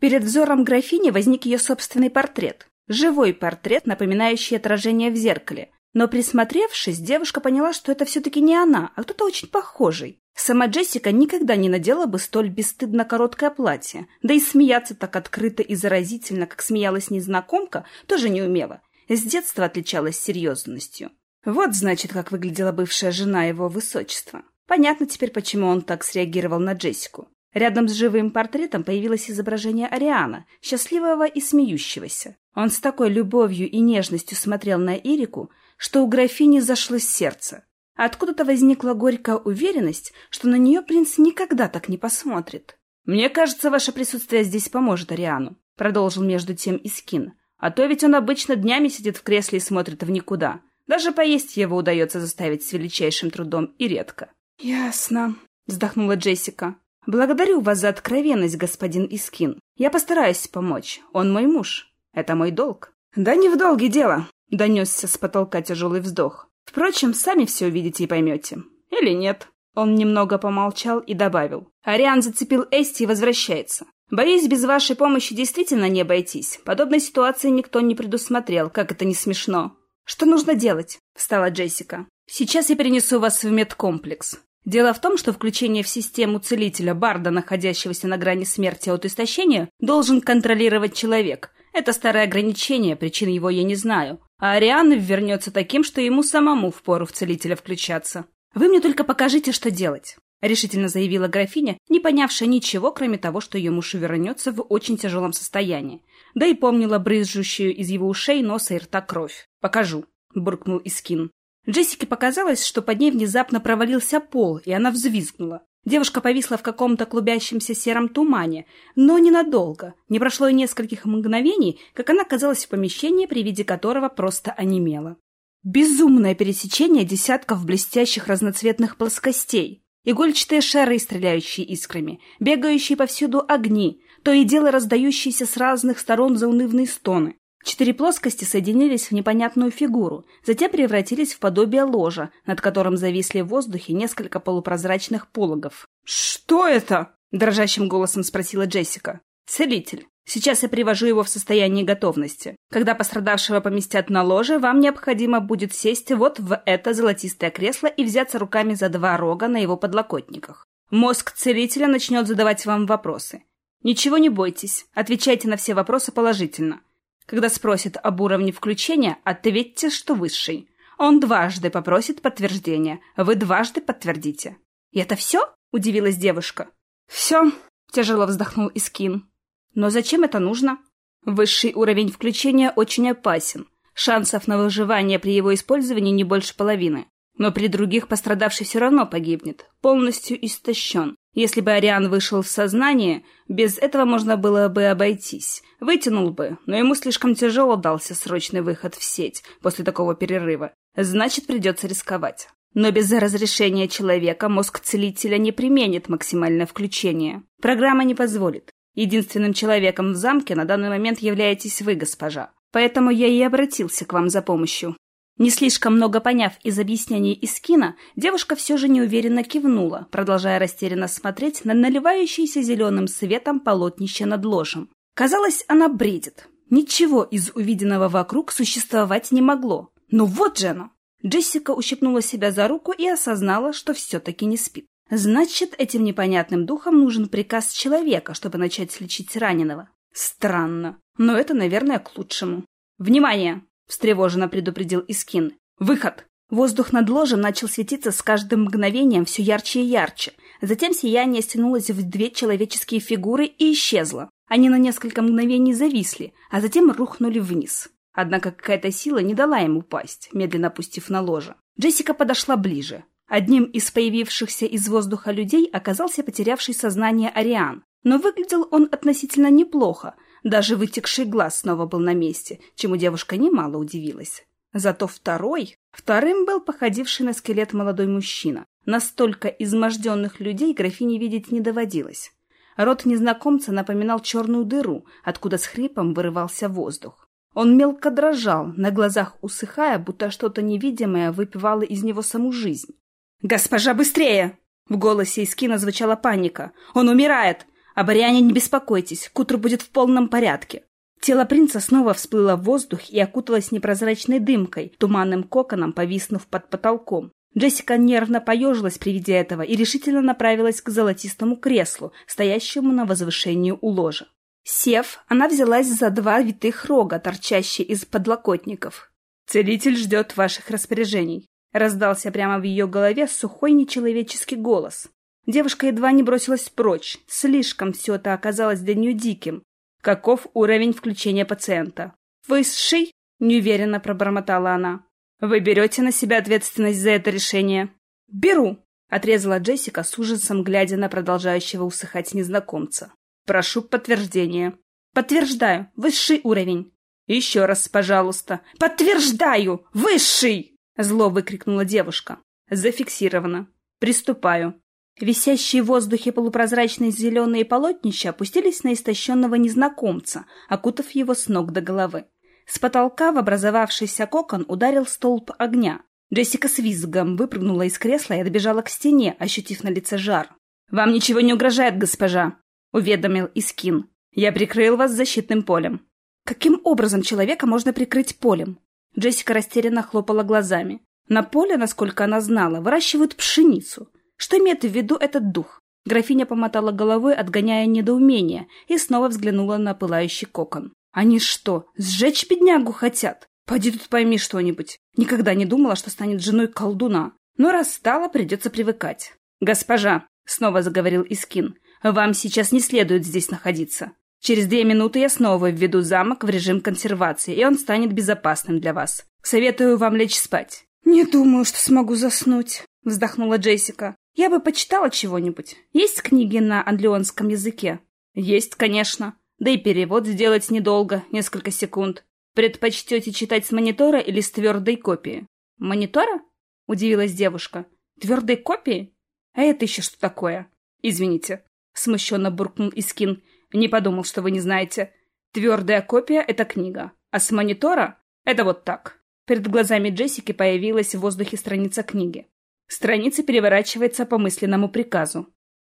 Перед взором графини возник ее собственный портрет. Живой портрет, напоминающий отражение в зеркале. Но присмотревшись, девушка поняла, что это все-таки не она, а кто-то очень похожий. Сама Джессика никогда не надела бы столь бесстыдно короткое платье, да и смеяться так открыто и заразительно, как смеялась незнакомка, тоже не умела. С детства отличалась серьезностью. Вот, значит, как выглядела бывшая жена его высочества. Понятно теперь, почему он так среагировал на Джессику. Рядом с живым портретом появилось изображение Ариана, счастливого и смеющегося. Он с такой любовью и нежностью смотрел на Ирику, что у графини зашлось сердце. Откуда-то возникла горькая уверенность, что на нее принц никогда так не посмотрит. «Мне кажется, ваше присутствие здесь поможет Ариану», — продолжил между тем Искин. «А то ведь он обычно днями сидит в кресле и смотрит в никуда. Даже поесть его удается заставить с величайшим трудом и редко». «Ясно», — вздохнула Джессика. «Благодарю вас за откровенность, господин Искин. Я постараюсь помочь. Он мой муж. Это мой долг». «Да не в долге дело», — донесся с потолка тяжелый вздох. Впрочем, сами все увидите и поймете. Или нет. Он немного помолчал и добавил. Ариан зацепил Эсти и возвращается. Боюсь, без вашей помощи действительно не обойтись. Подобной ситуации никто не предусмотрел, как это не смешно. Что нужно делать? Встала Джессика. Сейчас я перенесу вас в медкомплекс. Дело в том, что включение в систему целителя Барда, находящегося на грани смерти от истощения, должен контролировать человек. Это старое ограничение, причин его я не знаю а Ариан вернется таким, что ему самому впору в целителя включаться. «Вы мне только покажите, что делать», — решительно заявила графиня, не понявшая ничего, кроме того, что ее муж вернется в очень тяжелом состоянии. Да и помнила брызжущую из его ушей, носа и рта кровь. «Покажу», — буркнул Искин. Джессике показалось, что под ней внезапно провалился пол, и она взвизгнула. Девушка повисла в каком-то клубящемся сером тумане, но ненадолго. Не прошло и нескольких мгновений, как она оказалась в помещении, при виде которого просто онемела. Безумное пересечение десятков блестящих разноцветных плоскостей. Игольчатые шары, стреляющие искрами, бегающие повсюду огни, то и дело раздающиеся с разных сторон заунывные стоны. Четыре плоскости соединились в непонятную фигуру, затем превратились в подобие ложа, над которым зависли в воздухе несколько полупрозрачных пологов. «Что это?» – дрожащим голосом спросила Джессика. «Целитель. Сейчас я привожу его в состояние готовности. Когда пострадавшего поместят на ложе, вам необходимо будет сесть вот в это золотистое кресло и взяться руками за два рога на его подлокотниках. Мозг целителя начнет задавать вам вопросы. Ничего не бойтесь, отвечайте на все вопросы положительно. Когда спросит об уровне включения, ответьте, что высший. Он дважды попросит подтверждения. Вы дважды подтвердите. «И это все?» — удивилась девушка. «Все», — тяжело вздохнул Искин. «Но зачем это нужно?» Высший уровень включения очень опасен. Шансов на выживание при его использовании не больше половины. Но при других пострадавший все равно погибнет, полностью истощен. Если бы Ариан вышел в сознание, без этого можно было бы обойтись. Вытянул бы, но ему слишком тяжело дался срочный выход в сеть после такого перерыва. Значит, придется рисковать. Но без разрешения человека мозг целителя не применит максимальное включение. Программа не позволит. Единственным человеком в замке на данный момент являетесь вы, госпожа. Поэтому я и обратился к вам за помощью. Не слишком много поняв из объяснений Искина, девушка все же неуверенно кивнула, продолжая растерянно смотреть на наливающееся зеленым светом полотнище над ложем. Казалось, она бредит. Ничего из увиденного вокруг существовать не могло. Но вот же оно! Джессика ущипнула себя за руку и осознала, что все-таки не спит. Значит, этим непонятным духом нужен приказ человека, чтобы начать лечить раненого. Странно. Но это, наверное, к лучшему. «Внимание!» — встревоженно предупредил Искин. «Выход!» Воздух над ложем начал светиться с каждым мгновением все ярче и ярче. Затем сияние стянулось в две человеческие фигуры и исчезло. Они на несколько мгновений зависли, а затем рухнули вниз. Однако какая-то сила не дала им упасть, медленно опустив на ложе. Джессика подошла ближе. Одним из появившихся из воздуха людей оказался потерявший сознание Ариан. Но выглядел он относительно неплохо, даже вытекший глаз снова был на месте, чему девушка немало удивилась. Зато второй... Вторым был походивший на скелет молодой мужчина. Настолько изможденных людей графине видеть не доводилось. Рот незнакомца напоминал черную дыру, откуда с хрипом вырывался воздух. Он мелко дрожал, на глазах усыхая, будто что-то невидимое выпивало из него саму жизнь. «Госпожа, быстрее!» В голосе Искина звучала паника. «Он умирает! Об Ариане не беспокойтесь, к будет в полном порядке. Тело принца снова всплыло в воздух и окуталось непрозрачной дымкой, туманным коконом повиснув под потолком. Джессика нервно поежилась при виде этого и решительно направилась к золотистому креслу, стоящему на возвышении у ложа. Сев, она взялась за два витых рога, торчащие из подлокотников. «Целитель ждет ваших распоряжений», — раздался прямо в ее голове сухой нечеловеческий голос. Девушка едва не бросилась прочь. Слишком все это оказалось для нее диким. Каков уровень включения пациента? «Высший?» — неуверенно пробормотала она. «Вы берете на себя ответственность за это решение?» «Беру!» — отрезала Джессика с ужасом, глядя на продолжающего усыхать незнакомца. «Прошу подтверждения». «Подтверждаю. Высший уровень». «Еще раз, пожалуйста». «Подтверждаю! Высший!» — зло выкрикнула девушка. «Зафиксировано. Приступаю». Висящие в воздухе полупрозрачные зеленые полотнища опустились на истощенного незнакомца, окутав его с ног до головы. С потолка в образовавшийся кокон ударил столб огня. Джессика с визгом выпрыгнула из кресла и отбежала к стене, ощутив на лице жар. «Вам ничего не угрожает, госпожа», — уведомил Искин. «Я прикрыл вас защитным полем». «Каким образом человека можно прикрыть полем?» Джессика растерянно хлопала глазами. На поле, насколько она знала, выращивают пшеницу. Что имеет в виду этот дух? Графиня помотала головой, отгоняя недоумение, и снова взглянула на пылающий кокон. Они что, сжечь беднягу хотят? Пойди тут пойми что-нибудь. Никогда не думала, что станет женой колдуна. Но раз стала, придется привыкать. «Госпожа», — снова заговорил Искин, — «вам сейчас не следует здесь находиться. Через две минуты я снова введу замок в режим консервации, и он станет безопасным для вас. Советую вам лечь спать». «Не думаю, что смогу заснуть», — вздохнула Джессика. Я бы почитала чего-нибудь. Есть книги на англионском языке? Есть, конечно. Да и перевод сделать недолго, несколько секунд. Предпочтете читать с монитора или с твердой копии? Монитора? Удивилась девушка. Твердой копии? А это еще что такое? Извините. Смущенно буркнул Искин. Не подумал, что вы не знаете. Твердая копия — это книга. А с монитора — это вот так. Перед глазами Джессики появилась в воздухе страница книги. Страница переворачивается по мысленному приказу.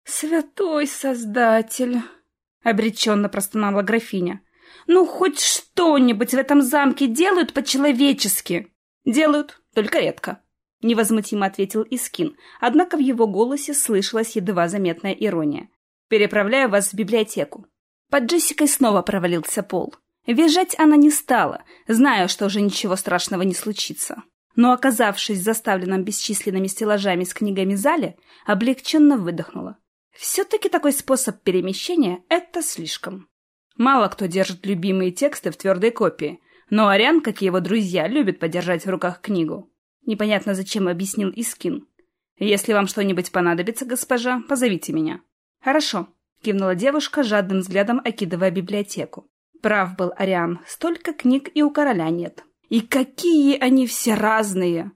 «Святой Создатель!» — обреченно простонала графиня. «Ну, хоть что-нибудь в этом замке делают по-человечески!» «Делают, только редко», — невозмутимо ответил Искин, однако в его голосе слышалась едва заметная ирония. «Переправляю вас в библиотеку». Под Джессикой снова провалился пол. Визжать она не стала, зная, что уже ничего страшного не случится но, оказавшись в заставленном бесчисленными стеллажами с книгами зале, облегченно выдохнула. Все-таки такой способ перемещения — это слишком. Мало кто держит любимые тексты в твердой копии, но Ариан, как и его друзья, любит подержать в руках книгу. Непонятно, зачем объяснил Искин. «Если вам что-нибудь понадобится, госпожа, позовите меня». «Хорошо», — кивнула девушка, жадным взглядом окидывая библиотеку. Прав был Ариан, столько книг и у короля нет. И какие они все разные!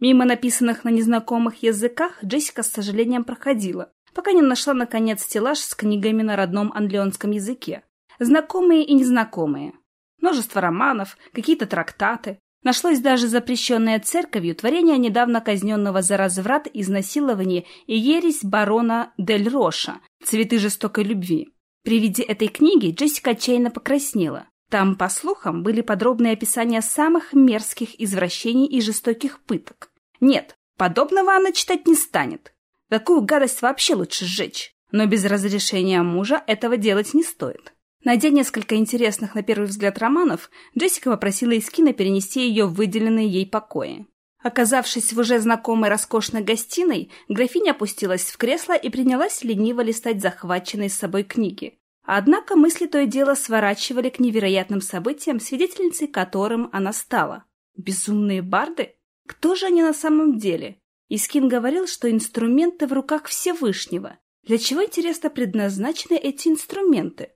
Мимо написанных на незнакомых языках Джессика с сожалением проходила, пока не нашла, наконец, стеллаж с книгами на родном англионском языке. Знакомые и незнакомые. Множество романов, какие-то трактаты. Нашлось даже запрещенное церковью творение недавно казненного за разврат, изнасилование и ересь барона Дель Роша «Цветы жестокой любви». При виде этой книги Джессика отчаянно покраснела. Там, по слухам, были подробные описания самых мерзких извращений и жестоких пыток. Нет, подобного она читать не станет. Такую гадость вообще лучше сжечь. Но без разрешения мужа этого делать не стоит. Найдя несколько интересных на первый взгляд романов, Джессика попросила Искина перенести ее в выделенные ей покои. Оказавшись в уже знакомой роскошной гостиной, графиня опустилась в кресло и принялась лениво листать захваченные с собой книги. Однако мысли то и дело сворачивали к невероятным событиям, свидетельницей которым она стала. Безумные барды? Кто же они на самом деле? Искин говорил, что инструменты в руках Всевышнего. Для чего, интересно, предназначены эти инструменты?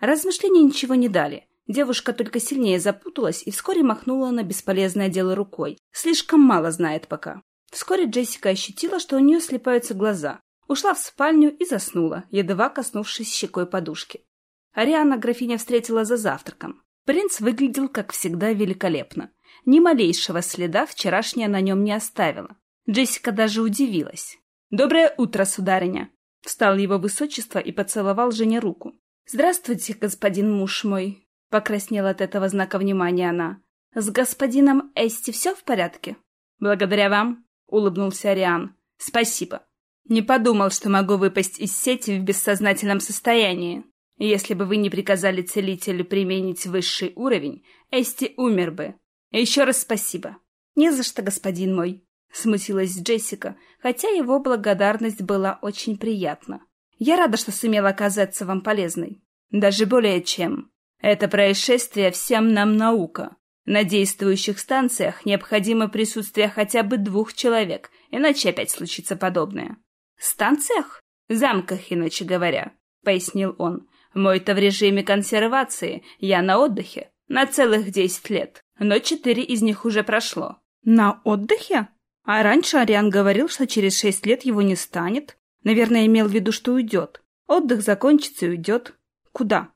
Размышления ничего не дали. Девушка только сильнее запуталась и вскоре махнула на бесполезное дело рукой. Слишком мало знает пока. Вскоре Джессика ощутила, что у нее слепаются глаза. Ушла в спальню и заснула, едва коснувшись щекой подушки. Ариана графиня встретила за завтраком. Принц выглядел, как всегда, великолепно. Ни малейшего следа вчерашняя на нем не оставила. Джессика даже удивилась. «Доброе утро, сударыня!» Встал его высочество и поцеловал жене руку. «Здравствуйте, господин муж мой!» Покраснела от этого знака внимания она. «С господином Эсти все в порядке?» «Благодаря вам», — улыбнулся Ариан. «Спасибо. Не подумал, что могу выпасть из сети в бессознательном состоянии. Если бы вы не приказали целителю применить высший уровень, Эсти умер бы. Еще раз спасибо». «Не за что, господин мой», — смутилась Джессика, хотя его благодарность была очень приятна. «Я рада, что сумела оказаться вам полезной. Даже более чем. Это происшествие всем нам наука. На действующих станциях необходимо присутствие хотя бы двух человек, иначе опять случится подобное. «Станциях?» «Замках, иначе говоря», — пояснил он. «Мой-то в режиме консервации, я на отдыхе, на целых десять лет, но четыре из них уже прошло». «На отдыхе?» А раньше Ариан говорил, что через шесть лет его не станет. Наверное, имел в виду, что уйдет. Отдых закончится и уйдет. Куда?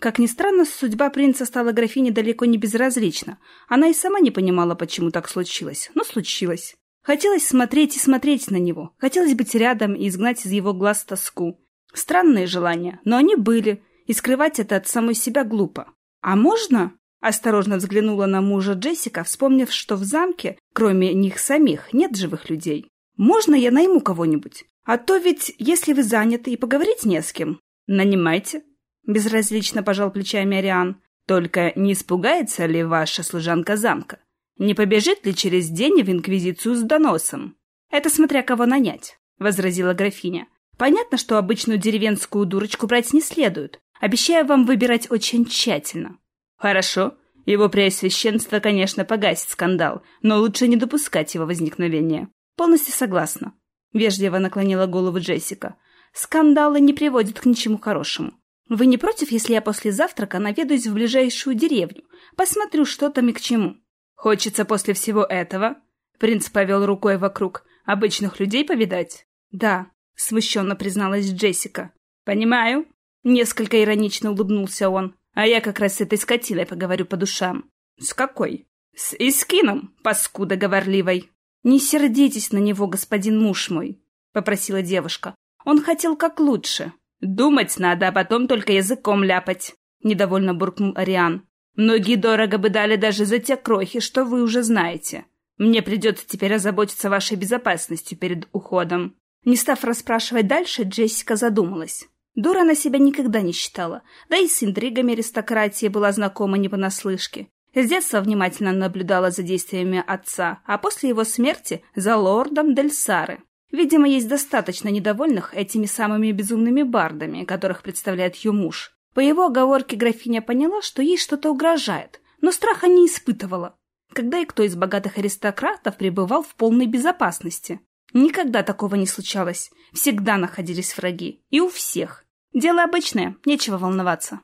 Как ни странно, судьба принца стала графине далеко не безразлична. Она и сама не понимала, почему так случилось, но случилось. Хотелось смотреть и смотреть на него. Хотелось быть рядом и изгнать из его глаз тоску. Странные желания, но они были, и скрывать это от самой себя глупо. «А можно?» Осторожно взглянула на мужа Джессика, вспомнив, что в замке, кроме них самих, нет живых людей. «Можно я найму кого-нибудь? А то ведь, если вы заняты и поговорить не с кем, нанимайте». Безразлично пожал плечами Ариан. Только не испугается ли ваша служанка замка? Не побежит ли через день в Инквизицию с доносом? Это смотря кого нанять, — возразила графиня. Понятно, что обычную деревенскую дурочку брать не следует. Обещаю вам выбирать очень тщательно. Хорошо. Его преосвященство, конечно, погасит скандал, но лучше не допускать его возникновения. Полностью согласна. Вежливо наклонила голову Джессика. Скандалы не приводят к ничему хорошему. Вы не против, если я после завтрака наведаюсь в ближайшую деревню, посмотрю, что там и к чему? Хочется после всего этого? Принц повел рукой вокруг. Обычных людей повидать? Да, смущенно призналась Джессика. Понимаю. Несколько иронично улыбнулся он. А я как раз с этой скотиной поговорю по душам. С какой? С Искином, паскуда говорливой. Не сердитесь на него, господин муж мой, попросила девушка. Он хотел как лучше. Думать надо, а потом только языком ляпать, недовольно буркнул Ариан. Многие дорого бы дали даже за те крохи, что вы уже знаете. Мне придется теперь озаботиться вашей безопасностью перед уходом. Не став расспрашивать дальше, Джессика задумалась. Дура она себя никогда не считала, да и с интригами аристократии была знакома не понаслышке. С детства внимательно наблюдала за действиями отца, а после его смерти — за лордом Дель Сары. Видимо, есть достаточно недовольных этими самыми безумными бардами, которых представляет ее муж. По его оговорке графиня поняла, что ей что-то угрожает, но страха не испытывала. Когда и кто из богатых аристократов пребывал в полной безопасности? Никогда такого не случалось. Всегда находились враги. И у всех. Дело обычное, нечего волноваться.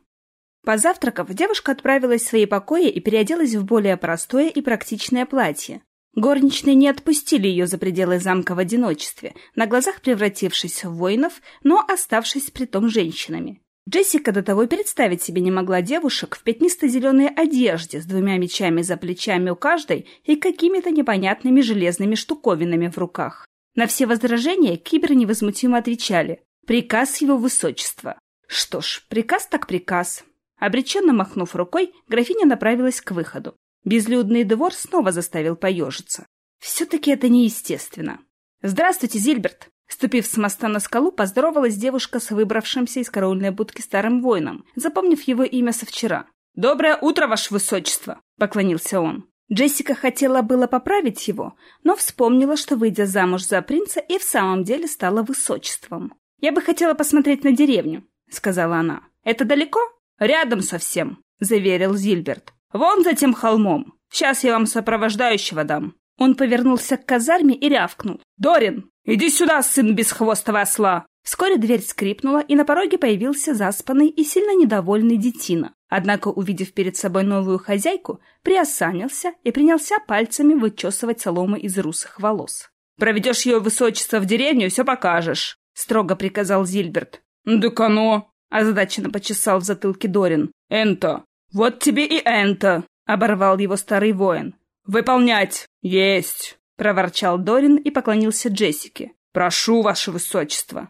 Позавтракав, девушка отправилась в свои покои и переоделась в более простое и практичное платье. Горничные не отпустили ее за пределы замка в одиночестве, на глазах превратившись в воинов, но оставшись при том женщинами. Джессика до того представить себе не могла девушек в пятнисто-зеленой одежде с двумя мечами за плечами у каждой и какими-то непонятными железными штуковинами в руках. На все возражения киберы невозмутимо отвечали «Приказ его высочества». Что ж, приказ так приказ. Обреченно махнув рукой, графиня направилась к выходу. Безлюдный двор снова заставил поежиться. Все-таки это неестественно. «Здравствуйте, Зильберт!» Ступив с моста на скалу, поздоровалась девушка с выбравшимся из караульной будки старым воином, запомнив его имя со вчера. «Доброе утро, ваше высочество!» — поклонился он. Джессика хотела было поправить его, но вспомнила, что, выйдя замуж за принца, и в самом деле стала высочеством. «Я бы хотела посмотреть на деревню», — сказала она. «Это далеко?» «Рядом совсем», — заверил Зильберт. «Вон за тем холмом. Сейчас я вам сопровождающего дам». Он повернулся к казарме и рявкнул. «Дорин, иди сюда, сын бесхвостого осла!» Вскоре дверь скрипнула, и на пороге появился заспанный и сильно недовольный детина. Однако, увидев перед собой новую хозяйку, приосанился и принялся пальцами вычесывать солому из русых волос. «Проведешь ее высочество в деревню, все покажешь», — строго приказал Зильберт. «Так оно!» — озадаченно почесал в затылке Дорин. «Энто! Вот тебе и энто!» — оборвал его старый воин. «Выполнять!» «Есть!» — проворчал Дорин и поклонился Джессике. «Прошу, ваше высочество!»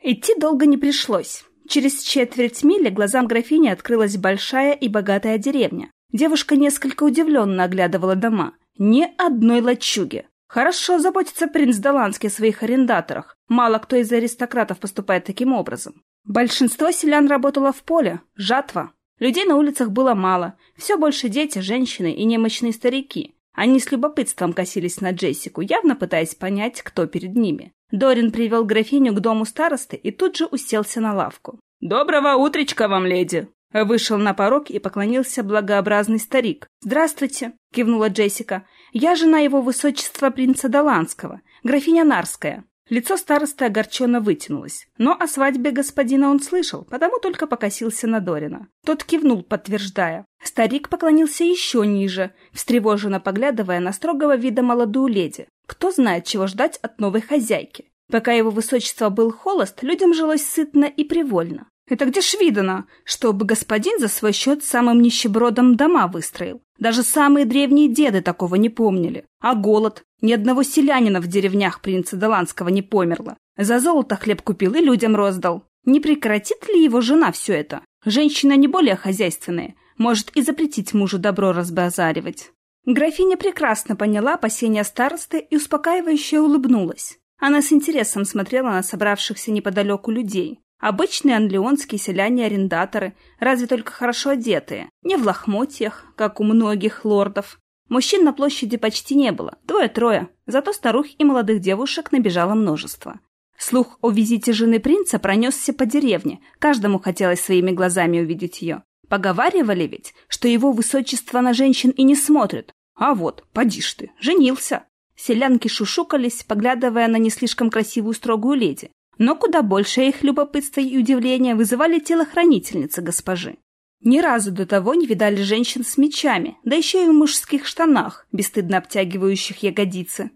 Идти долго не пришлось. Через четверть мили глазам графини открылась большая и богатая деревня. Девушка несколько удивленно оглядывала дома. Ни одной лачуги. Хорошо заботится принц Доланский о своих арендаторах. Мало кто из аристократов поступает таким образом. Большинство селян работало в поле, жатва. Людей на улицах было мало, все больше дети, женщины и немощные старики. Они с любопытством косились на Джессику, явно пытаясь понять, кто перед ними. Дорин привел графиню к дому старосты и тут же уселся на лавку. «Доброго утречка вам, леди!» Вышел на порог и поклонился благообразный старик. «Здравствуйте!» — кивнула Джессика. «Я жена его высочества принца Доланского, графиня Нарская». Лицо старосты огорченно вытянулось. Но о свадьбе господина он слышал, потому только покосился на Дорина. Тот кивнул, подтверждая. Старик поклонился еще ниже, встревоженно поглядывая на строгого вида молодую леди. Кто знает, чего ждать от новой хозяйки. Пока его высочество был холост, людям жилось сытно и привольно. Это где ж видано, чтобы господин за свой счет самым нищебродом дома выстроил? Даже самые древние деды такого не помнили. А голод? Ни одного селянина в деревнях принца Доланского не померло. За золото хлеб купил и людям роздал. Не прекратит ли его жена все это? Женщина не более хозяйственная, может и запретить мужу добро разбазаривать. Графиня прекрасно поняла опасения старосты и успокаивающе улыбнулась. Она с интересом смотрела на собравшихся неподалеку людей. Обычные анлеонские селяне-арендаторы, разве только хорошо одетые, не в лохмотьях, как у многих лордов. Мужчин на площади почти не было, двое-трое, зато старух и молодых девушек набежало множество. Слух о визите жены принца пронесся по деревне, каждому хотелось своими глазами увидеть ее. Поговаривали ведь, что его высочество на женщин и не смотрит. А вот, поди ж ты, женился. Селянки шушукались, поглядывая на не слишком красивую строгую леди. Но куда больше их любопытства и удивления вызывали телохранительницы госпожи. Ни разу до того не видали женщин с мечами, да еще и в мужских штанах, бесстыдно обтягивающих ягодицы.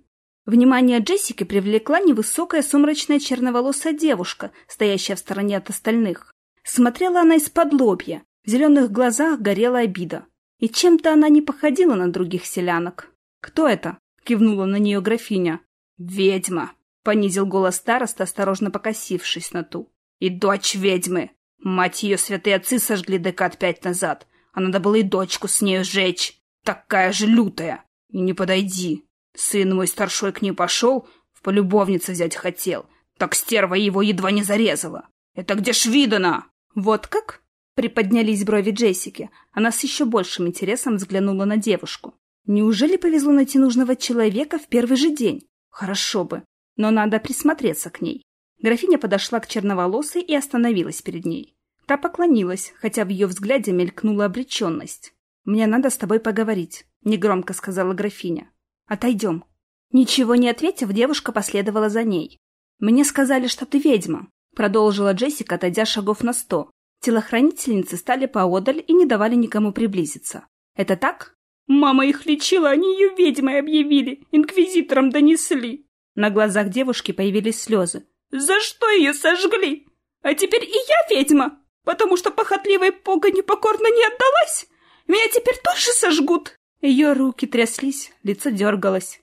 Внимание Джессики привлекла невысокая сумрачная черноволосая девушка, стоящая в стороне от остальных. Смотрела она из-под лобья, в зеленых глазах горела обида. И чем-то она не походила на других селянок. «Кто это?» — кивнула на нее графиня. «Ведьма!» Понизил голос староста, осторожно покосившись на ту. «И дочь ведьмы! Мать ее святые отцы сожгли декад пять назад, а надо было и дочку с нею сжечь. Такая же лютая! И не подойди! Сын мой старшой к ней пошел, в полюбовнице взять хотел, так стерва его едва не зарезала. Это где ж видано?» «Вот как?» Приподнялись брови Джессики. Она с еще большим интересом взглянула на девушку. Неужели повезло найти нужного человека в первый же день? Хорошо бы но надо присмотреться к ней. Графиня подошла к черноволосой и остановилась перед ней. Та поклонилась, хотя в ее взгляде мелькнула обреченность. «Мне надо с тобой поговорить», — негромко сказала графиня. «Отойдем». Ничего не ответив, девушка последовала за ней. «Мне сказали, что ты ведьма», — продолжила Джессика, отойдя шагов на сто. Телохранительницы стали поодаль и не давали никому приблизиться. «Это так?» «Мама их лечила, они ее ведьмой объявили, инквизиторам донесли», на глазах девушки появились слезы. «За что ее сожгли? А теперь и я ведьма! потому что похотливая пога непокорно не отдалась? Меня теперь тоже сожгут?» Ее руки тряслись, лицо дергалось.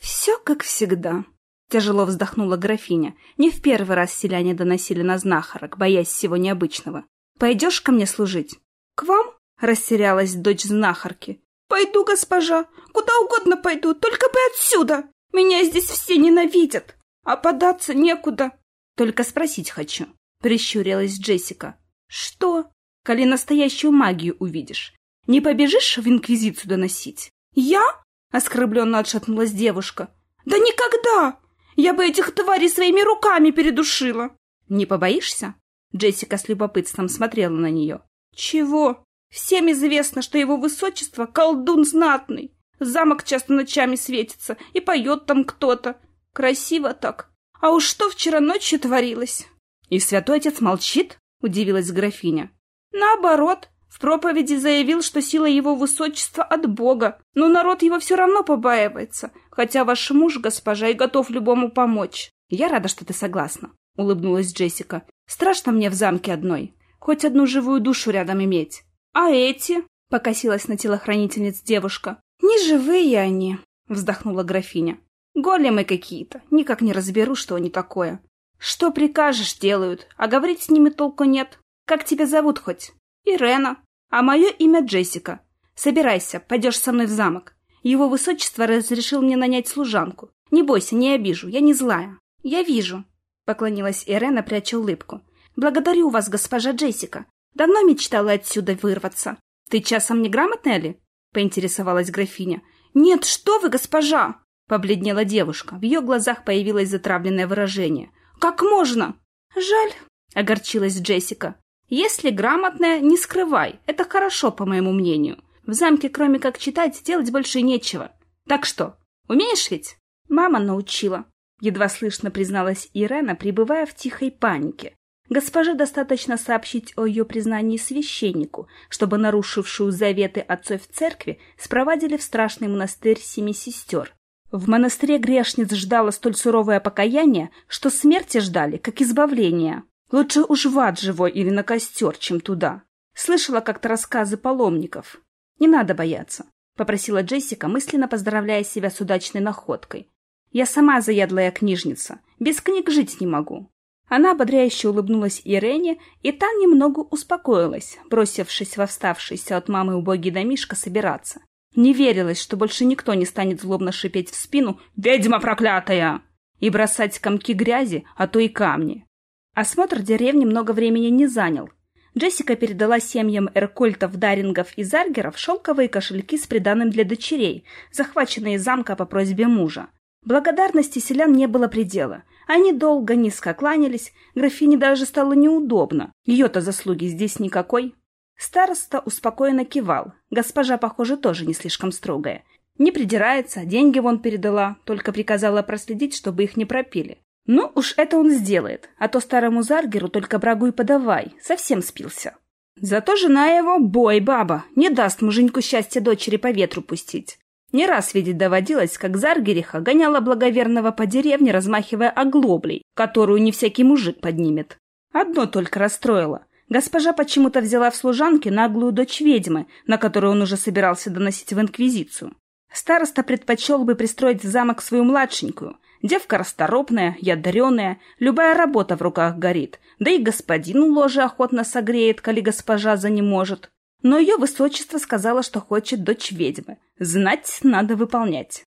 «Все как всегда», — тяжело вздохнула графиня. Не в первый раз селяне доносили на знахарок, боясь всего необычного. «Пойдешь ко мне служить?» «К вам?» — растерялась дочь знахарки. «Пойду, госпожа, куда угодно пойду, только бы отсюда! Меня здесь все ненавидят, а податься некуда!» «Только спросить хочу», — прищурилась Джессика. «Что?» «Коли настоящую магию увидишь, не побежишь в Инквизицию доносить?» «Я?» — оскорбленно отшатнулась девушка. «Да никогда! Я бы этих тварей своими руками передушила!» «Не побоишься?» Джессика с любопытством смотрела на нее. «Чего? Всем известно, что его высочество — колдун знатный. Замок часто ночами светится, и поет там кто-то. Красиво так. А уж что вчера ночью творилось?» «И святой отец молчит?» — удивилась графиня. «Наоборот, в проповеди заявил, что сила его высочества от Бога, но народ его все равно побаивается, хотя ваш муж, госпожа, и готов любому помочь». «Я рада, что ты согласна», — улыбнулась Джессика. «Страшно мне в замке одной. Хоть одну живую душу рядом иметь. «А эти?» — покосилась на телохранительниц девушка. «Не живые они», — вздохнула графиня. «Големы какие-то. Никак не разберу, что они такое. Что прикажешь, делают, а говорить с ними толку нет. Как тебя зовут хоть?» «Ирена. А мое имя Джессика. Собирайся, пойдешь со мной в замок. Его высочество разрешил мне нанять служанку. Не бойся, не обижу, я не злая». «Я вижу», — поклонилась Ирена, пряча улыбку. «Благодарю вас, госпожа Джессика. Давно мечтала отсюда вырваться. Ты часом не грамотная ли? Поинтересовалась графиня. Нет, что вы, госпожа! Побледнела девушка. В ее глазах появилось затравленное выражение. Как можно? Жаль, огорчилась Джессика. Если грамотная, не скрывай. Это хорошо, по моему мнению. В замке, кроме как читать, делать больше нечего. Так что, умеешь ведь? Мама научила. Едва слышно призналась Ирена, пребывая в тихой панике. Госпоже достаточно сообщить о ее признании священнику, чтобы нарушившую заветы отцов церкви спровадили в страшный монастырь семи сестер. В монастыре грешниц ждало столь суровое покаяние, что смерти ждали, как избавления. Лучше уж в ад живой или на костер, чем туда. Слышала как-то рассказы паломников. Не надо бояться, — попросила Джессика, мысленно поздравляя себя с удачной находкой. Я сама заядлая книжница, без книг жить не могу. Она ободряюще улыбнулась Ирене, и та немного успокоилась, бросившись во вставшийся от мамы убогий домишко собираться. Не верилось, что больше никто не станет злобно шипеть в спину «Ведьма проклятая!» и бросать комки грязи, а то и камни. Осмотр деревни много времени не занял. Джессика передала семьям эркольтов, дарингов и заргеров шелковые кошельки с приданым для дочерей, захваченные замка по просьбе мужа. Благодарности селян не было предела. Они долго низко кланялись, графине даже стало неудобно. Ее-то заслуги здесь никакой. Староста успокоенно кивал. Госпожа, похоже, тоже не слишком строгая. Не придирается, деньги вон передала, только приказала проследить, чтобы их не пропили. Ну, уж это он сделает, а то старому Заргеру только брагу и подавай, совсем спился. Зато жена его, бой баба, не даст муженьку счастья дочери по ветру пустить. Не раз видеть доводилось, как Заргериха гоняла благоверного по деревне, размахивая оглоблей, которую не всякий мужик поднимет. Одно только расстроило. Госпожа почему-то взяла в служанки наглую дочь ведьмы, на которую он уже собирался доносить в Инквизицию. Староста предпочел бы пристроить в замок свою младшенькую. Девка расторопная, ядреная, любая работа в руках горит, да и господину ложе охотно согреет, коли госпожа за не может. Но ее высочество сказала, что хочет дочь ведьмы. Знать надо выполнять.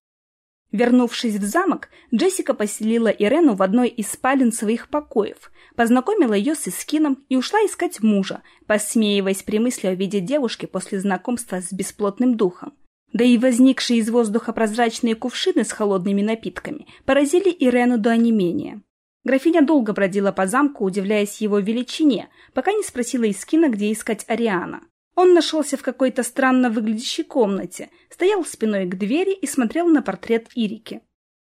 Вернувшись в замок, Джессика поселила Ирену в одной из спален своих покоев, познакомила ее с Искином и ушла искать мужа, посмеиваясь при мысли о виде девушки после знакомства с бесплотным духом. Да и возникшие из воздуха прозрачные кувшины с холодными напитками поразили Ирену до онемения. Графиня долго бродила по замку, удивляясь его величине, пока не спросила Искина, где искать Ариана. Он нашелся в какой-то странно выглядящей комнате, стоял спиной к двери и смотрел на портрет Ирики.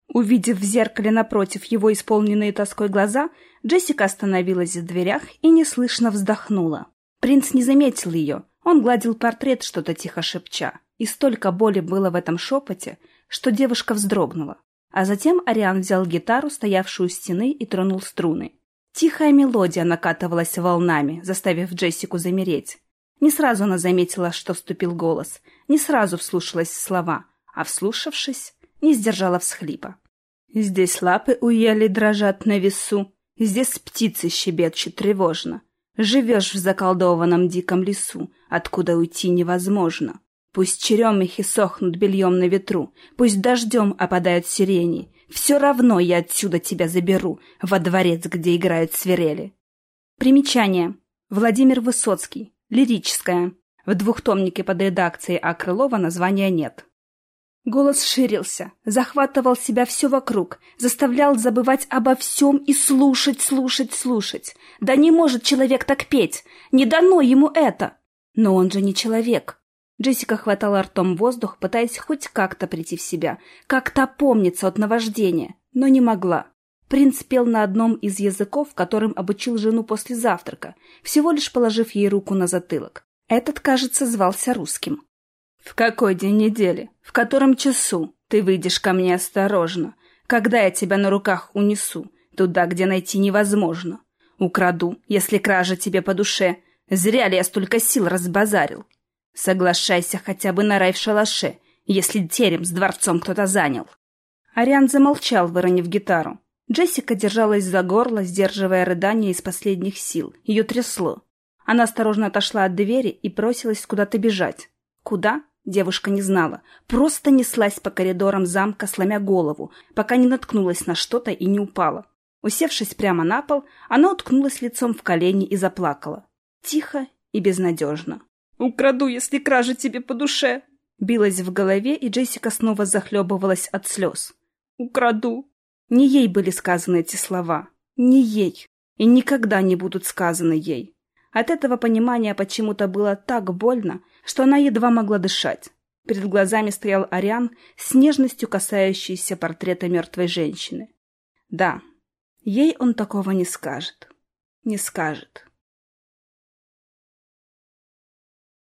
Увидев в зеркале напротив его исполненные тоской глаза, Джессика остановилась в дверях и неслышно вздохнула. Принц не заметил ее, он гладил портрет, что-то тихо шепча, и столько боли было в этом шепоте, что девушка вздрогнула. А затем Ариан взял гитару, стоявшую у стены, и тронул струны. Тихая мелодия накатывалась волнами, заставив Джессику замереть. Не сразу она заметила, что вступил голос, не сразу вслушалась в слова, а вслушавшись, не сдержала всхлипа. Здесь лапы у ели дрожат на весу, здесь птицы щебечут тревожно. Живешь в заколдованном диком лесу, откуда уйти невозможно. Пусть черемихи сохнут бельем на ветру, пусть дождем опадают сирени, все равно я отсюда тебя заберу, во дворец, где играют свирели. Примечание. Владимир Высоцкий. Лирическое. В двухтомнике под редакцией А. Крылова названия нет. Голос ширился, захватывал себя все вокруг, заставлял забывать обо всем и слушать, слушать, слушать. Да не может человек так петь! Не дано ему это! Но он же не человек. Джессика хватала ртом воздух, пытаясь хоть как-то прийти в себя, как-то опомниться от наваждения, но не могла. Принц пел на одном из языков, которым обучил жену после завтрака, всего лишь положив ей руку на затылок. Этот, кажется, звался русским. «В какой день недели? В котором часу? Ты выйдешь ко мне осторожно. Когда я тебя на руках унесу? Туда, где найти невозможно. Украду, если кража тебе по душе. Зря ли я столько сил разбазарил? Соглашайся хотя бы на рай в шалаше, если терем с дворцом кто-то занял». Ариан замолчал, выронив гитару. Джессика держалась за горло, сдерживая рыдания из последних сил. Ее трясло. Она осторожно отошла от двери и бросилась куда-то бежать. Куда? Девушка не знала, просто неслась по коридорам замка, сломя голову, пока не наткнулась на что-то и не упала. Усевшись прямо на пол, она уткнулась лицом в колени и заплакала. Тихо и безнадежно. «Украду, если кража тебе по душе!» Билась в голове, и Джессика снова захлебывалась от слез. «Украду!» Не ей были сказаны эти слова. Не ей. И никогда не будут сказаны ей. От этого понимания почему-то было так больно, что она едва могла дышать. Перед глазами стоял Ариан с нежностью касающийся портрета мертвой женщины. Да, ей он такого не скажет. Не скажет.